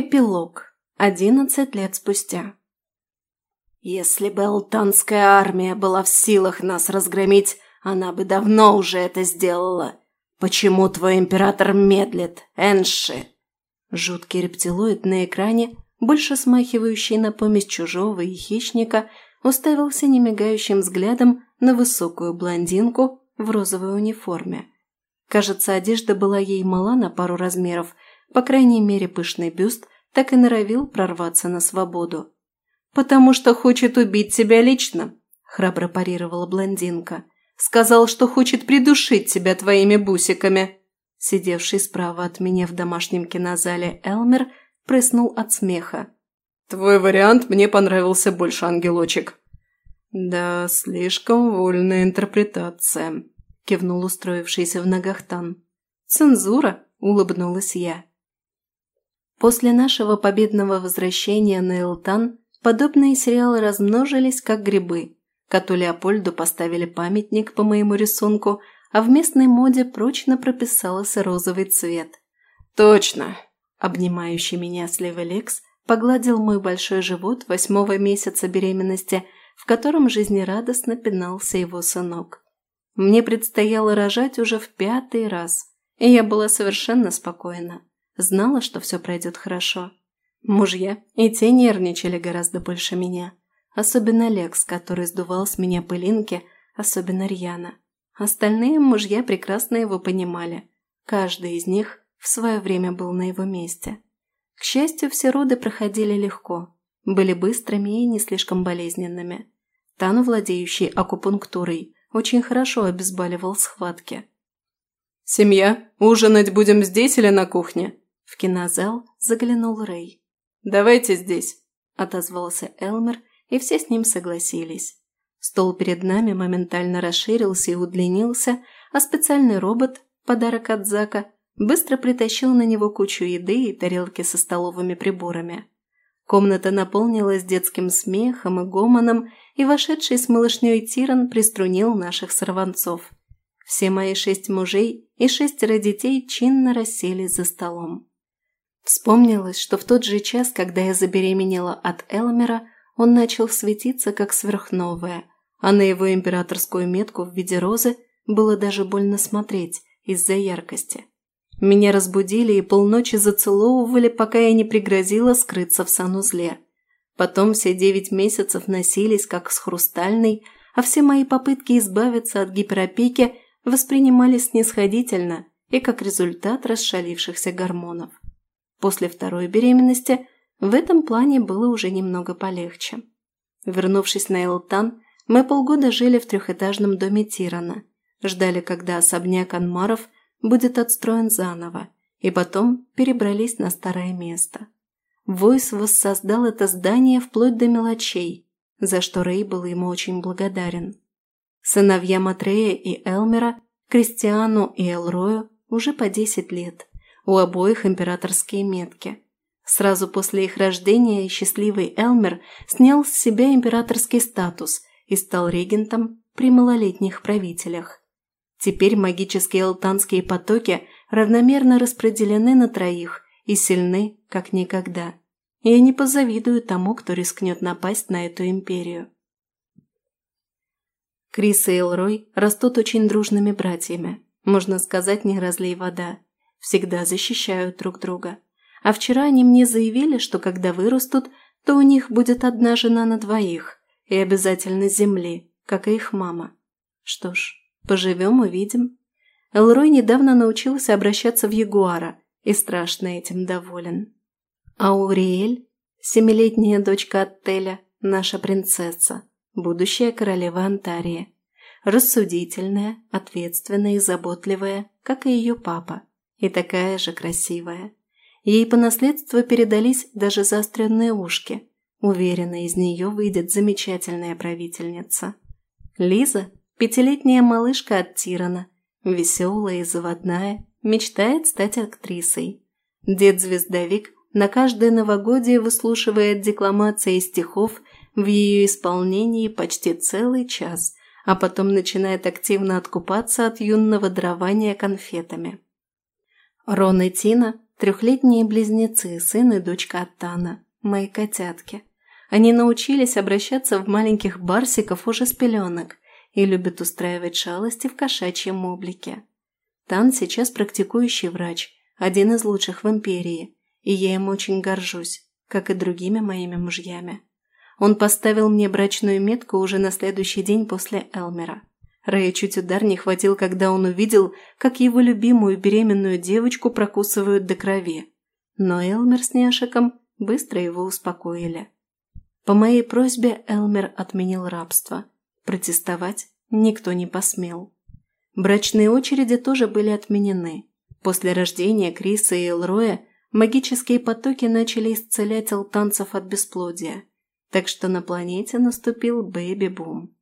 Эпилог. Одиннадцать лет спустя. «Если бы алтанская армия была в силах нас разгромить, она бы давно уже это сделала. Почему твой император медлит, Энши?» Жуткий рептилоид на экране, больше смахивающий на помесь чужого и хищника, уставился немигающим взглядом на высокую блондинку в розовой униформе. Кажется, одежда была ей мала на пару размеров – по крайней мере, пышный бюст так и норовил прорваться на свободу. «Потому что хочет убить тебя лично», – храбро парировала блондинка. «Сказал, что хочет придушить тебя твоими бусиками». Сидевший справа от меня в домашнем кинозале Элмер прыснул от смеха. «Твой вариант мне понравился больше, ангелочек». «Да, слишком вольная интерпретация», – кивнул устроившийся в ногах Тан. «Цензура», – улыбнулась я. После нашего победного возвращения на Элтан подобные сериалы размножились как грибы. Коту Леопольду поставили памятник по моему рисунку, а в местной моде прочно прописался розовый цвет. «Точно!» – обнимающий меня сливый Лекс погладил мой большой живот восьмого месяца беременности, в котором жизнерадостно пинался его сынок. Мне предстояло рожать уже в пятый раз, и я была совершенно спокойна. Знала, что все пройдет хорошо. Мужья и те нервничали гораздо больше меня. Особенно Лекс, который сдувал с меня пылинки, особенно Рьяна. Остальные мужья прекрасно его понимали. Каждый из них в свое время был на его месте. К счастью, все роды проходили легко, были быстрыми и не слишком болезненными. Тан, владеющий акупунктурой, очень хорошо обезболивал схватки. «Семья, ужинать будем здесь или на кухне?» В кинозал заглянул Рэй. «Давайте здесь», – отозвался Элмер, и все с ним согласились. Стол перед нами моментально расширился и удлинился, а специальный робот, подарок от Зака, быстро притащил на него кучу еды и тарелки со столовыми приборами. Комната наполнилась детским смехом и гомоном, и вошедший с малышней Тиран приструнил наших сорванцов. Все мои шесть мужей и шестеро детей чинно расселись за столом. Вспомнилось, что в тот же час, когда я забеременела от Элмера, он начал светиться как сверхновая, а на его императорскую метку в виде розы было даже больно смотреть из-за яркости. Меня разбудили и полночи зацеловывали, пока я не пригрозила скрыться в санузле. Потом все девять месяцев носились, как с хрустальной, а все мои попытки избавиться от гиперопеки воспринимались снисходительно и как результат расшалившихся гормонов. После второй беременности в этом плане было уже немного полегче. Вернувшись на Элтан, мы полгода жили в трехэтажном доме Тирана, ждали, когда особняк Анмаров будет отстроен заново, и потом перебрались на старое место. Войс воссоздал это здание вплоть до мелочей, за что Рэй был ему очень благодарен. Сыновья Матрея и Элмера, Кристиану и Элрою уже по 10 лет, у обоих императорские метки. Сразу после их рождения счастливый Элмер снял с себя императорский статус и стал регентом при малолетних правителях. Теперь магические алтанские потоки равномерно распределены на троих и сильны, как никогда. Я не позавидую тому, кто рискнет напасть на эту империю. Крис и Элрой растут очень дружными братьями. Можно сказать, не разлей вода всегда защищают друг друга. А вчера они мне заявили, что когда вырастут, то у них будет одна жена на двоих и обязательно земли, как и их мама. Что ж, поживем – увидим. Элрой недавно научился обращаться в ягуара и страшно этим доволен. А Уриэль, семилетняя дочка Аттеля, наша принцесса, будущая королева Антарии. Рассудительная, ответственная и заботливая, как и ее папа и такая же красивая. Ей по наследству передались даже заостренные ушки. Уверена, из нее выйдет замечательная правительница. Лиза – пятилетняя малышка от Тирана, веселая и заводная, мечтает стать актрисой. Дед-звездовик на каждое новогодие выслушивает декламации стихов в ее исполнении почти целый час, а потом начинает активно откупаться от юного дарования конфетами. Рон и Тина Трехлетние близнецы, сын и дочка Аттана, мои котятки. Они научились обращаться в маленьких барсиков уже с пеленок и любят устраивать шалости в кошачьем облике. Тан сейчас практикующий врач, один из лучших в империи, и я им очень горжусь, как и другими моими мужьями. Он поставил мне брачную метку уже на следующий день после Элмера. Рэя чуть удар не хватил, когда он увидел, как его любимую беременную девочку прокусывают до крови. Но Элмер с Няшиком быстро его успокоили. По моей просьбе Элмер отменил рабство. Протестовать никто не посмел. Брачные очереди тоже были отменены. После рождения Криса и Элроя магические потоки начали исцелять алтанцев от бесплодия. Так что на планете наступил бэби-бум.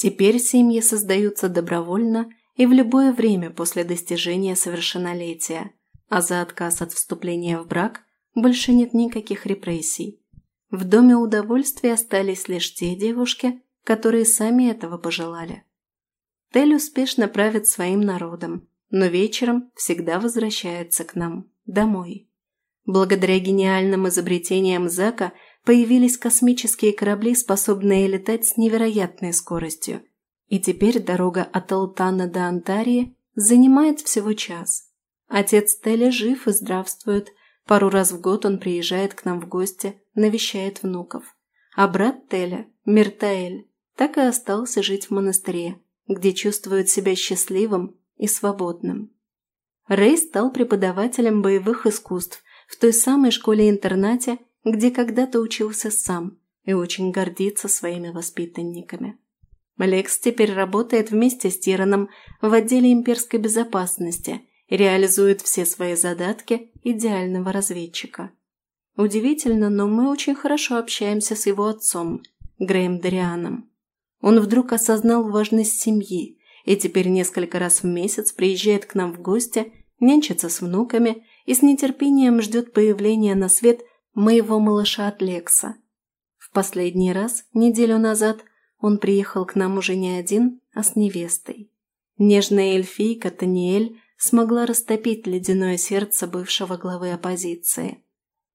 Теперь семьи создаются добровольно и в любое время после достижения совершеннолетия, а за отказ от вступления в брак больше нет никаких репрессий. В доме удовольствия остались лишь те девушки, которые сами этого пожелали. Тель успешно правит своим народом, но вечером всегда возвращается к нам, домой. Благодаря гениальным изобретениям Зака – появились космические корабли, способные летать с невероятной скоростью. И теперь дорога от Алтана до Антарии занимает всего час. Отец Теля жив и здравствует. Пару раз в год он приезжает к нам в гости, навещает внуков. А брат Теля, Миртаэль, так и остался жить в монастыре, где чувствует себя счастливым и свободным. Рэй стал преподавателем боевых искусств в той самой школе-интернате, где когда-то учился сам и очень гордится своими воспитанниками. Лекс теперь работает вместе с Тираном в отделе имперской безопасности и реализует все свои задатки идеального разведчика. Удивительно, но мы очень хорошо общаемся с его отцом, Грэем Дарианом. Он вдруг осознал важность семьи и теперь несколько раз в месяц приезжает к нам в гости, нянчится с внуками и с нетерпением ждет появления на свет моего малыша от Лекса. В последний раз, неделю назад, он приехал к нам уже не один, а с невестой. Нежная эльфийка Таниэль смогла растопить ледяное сердце бывшего главы оппозиции.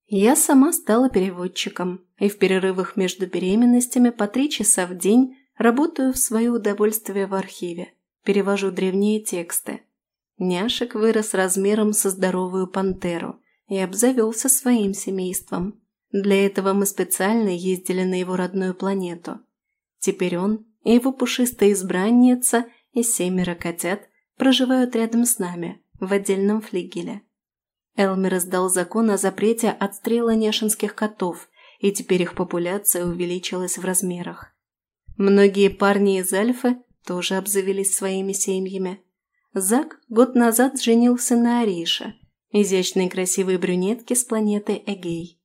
Я сама стала переводчиком, и в перерывах между беременностями по три часа в день работаю в свое удовольствие в архиве, перевожу древние тексты. Няшек вырос размером со здоровую пантеру – и обзавелся своим семейством. Для этого мы специально ездили на его родную планету. Теперь он и его пушистая избранница и семеро котят проживают рядом с нами, в отдельном флигеле. Элмер издал закон о запрете отстрела нешинских котов, и теперь их популяция увеличилась в размерах. Многие парни из Альфы тоже обзавелись своими семьями. Зак год назад женился на Арише – изящной красивой брюнетки с планеты Эгей.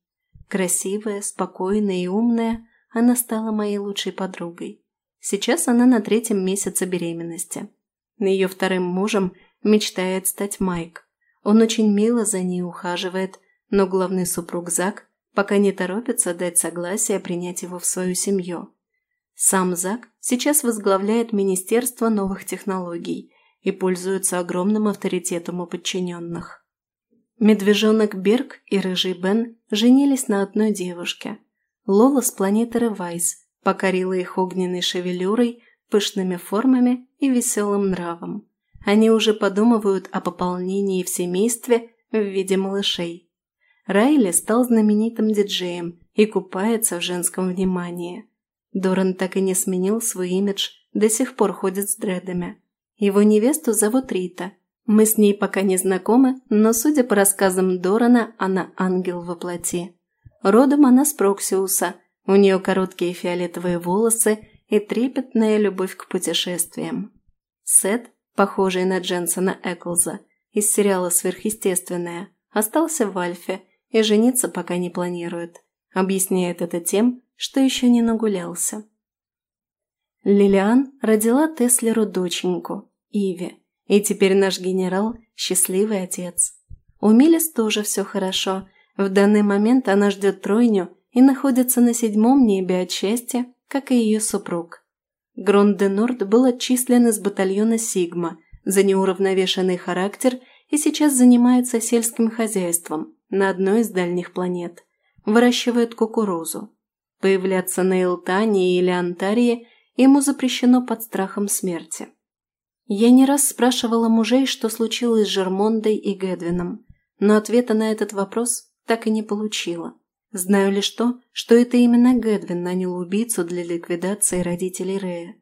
Красивая, спокойная и умная, она стала моей лучшей подругой. Сейчас она на третьем месяце беременности. Ее вторым мужем мечтает стать Майк. Он очень мило за ней ухаживает, но главный супруг Зак пока не торопится дать согласие принять его в свою семью. Сам Зак сейчас возглавляет Министерство новых технологий и пользуется огромным авторитетом у подчиненных. Медвежонок Берг и Рыжий Бен женились на одной девушке. Лола с планеты Ревайс покорила их огненной шевелюрой, пышными формами и веселым нравом. Они уже подумывают о пополнении в семействе в виде малышей. Райли стал знаменитым диджеем и купается в женском внимании. Доран так и не сменил свой имидж, до сих пор ходит с дредами. Его невесту зовут Рита – мы с ней пока не знакомы, но, судя по рассказам Дорана, она ангел во плоти. Родом она с Проксиуса, у нее короткие фиолетовые волосы и трепетная любовь к путешествиям. Сет, похожий на Дженсона Эклза, из сериала «Сверхъестественное», остался в Альфе и жениться пока не планирует. Объясняет это тем, что еще не нагулялся. Лилиан родила Теслеру доченьку, Иви, и теперь наш генерал – счастливый отец. У Милис тоже все хорошо. В данный момент она ждет тройню и находится на седьмом небе от счастья, как и ее супруг. Грон де Норд был отчислен из батальона «Сигма» за неуравновешенный характер и сейчас занимается сельским хозяйством на одной из дальних планет. Выращивает кукурузу. Появляться на Илтане или Антарии ему запрещено под страхом смерти. Я не раз спрашивала мужей, что случилось с Жермондой и Гэдвином, но ответа на этот вопрос так и не получила. Знаю лишь то, что это именно Гэдвин нанял убийцу для ликвидации родителей Рея.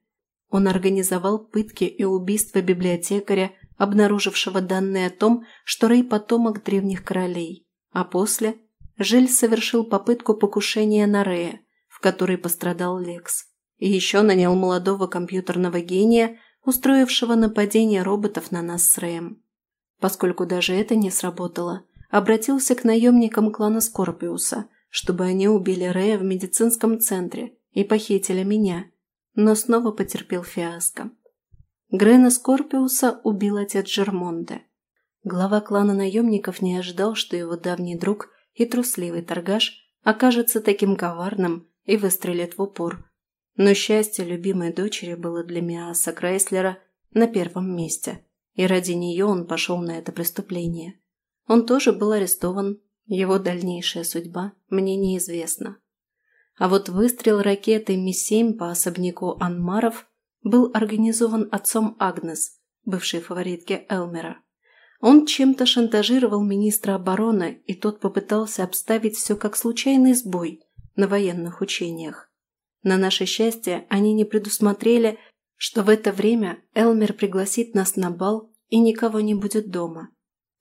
Он организовал пытки и убийство библиотекаря, обнаружившего данные о том, что Рэй – потомок древних королей. А после Жиль совершил попытку покушения на Рея, в которой пострадал Лекс. И еще нанял молодого компьютерного гения, устроившего нападение роботов на нас с Рэем. Поскольку даже это не сработало, обратился к наемникам клана Скорпиуса, чтобы они убили Рэя в медицинском центре и похитили меня, но снова потерпел фиаско. Грена Скорпиуса убил отец Жермонде. Глава клана наемников не ожидал, что его давний друг и трусливый торгаш окажется таким коварным и выстрелит в упор. Но счастье любимой дочери было для Миаса Крайслера на первом месте, и ради нее он пошел на это преступление. Он тоже был арестован, его дальнейшая судьба мне неизвестна. А вот выстрел ракеты Ми-7 по особняку Анмаров был организован отцом Агнес, бывшей фаворитки Элмера. Он чем-то шантажировал министра обороны, и тот попытался обставить все как случайный сбой на военных учениях. На наше счастье, они не предусмотрели, что в это время Элмер пригласит нас на бал и никого не будет дома.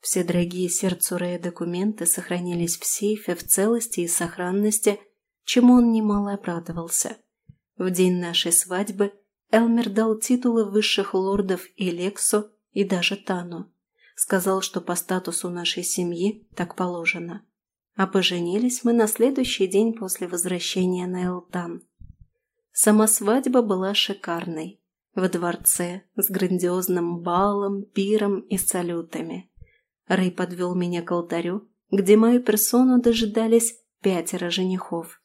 Все дорогие сердцу Рэя документы сохранились в сейфе в целости и сохранности, чему он немало обрадовался. В день нашей свадьбы Элмер дал титулы высших лордов и Лексу, и даже Тану. Сказал, что по статусу нашей семьи так положено. А поженились мы на следующий день после возвращения на Элтан. Сама свадьба была шикарной. В дворце, с грандиозным балом, пиром и салютами. Рэй подвел меня к алтарю, где мою персону дожидались пятеро женихов.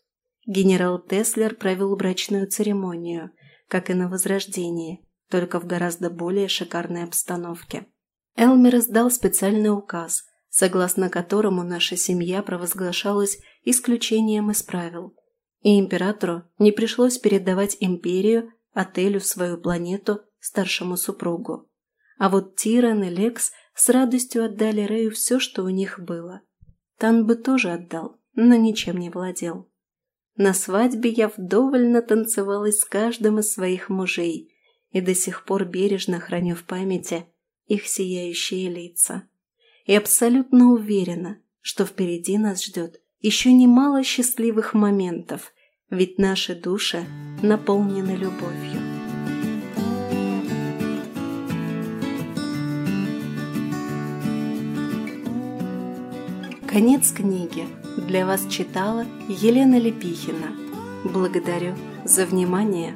Генерал Теслер провел брачную церемонию, как и на Возрождении, только в гораздо более шикарной обстановке. Элмер издал специальный указ, согласно которому наша семья провозглашалась исключением из правил, и императору не пришлось передавать империю, отелю свою планету старшему супругу. А вот Тиран и Лекс с радостью отдали Рэю все, что у них было. Тан бы тоже отдал, но ничем не владел. На свадьбе я вдоволь натанцевалась с каждым из своих мужей и до сих пор бережно храню в памяти их сияющие лица. И абсолютно уверена, что впереди нас ждет еще немало счастливых моментов, ведь наши души наполнены любовью. Конец книги. Для вас читала Елена Лепихина. Благодарю за внимание.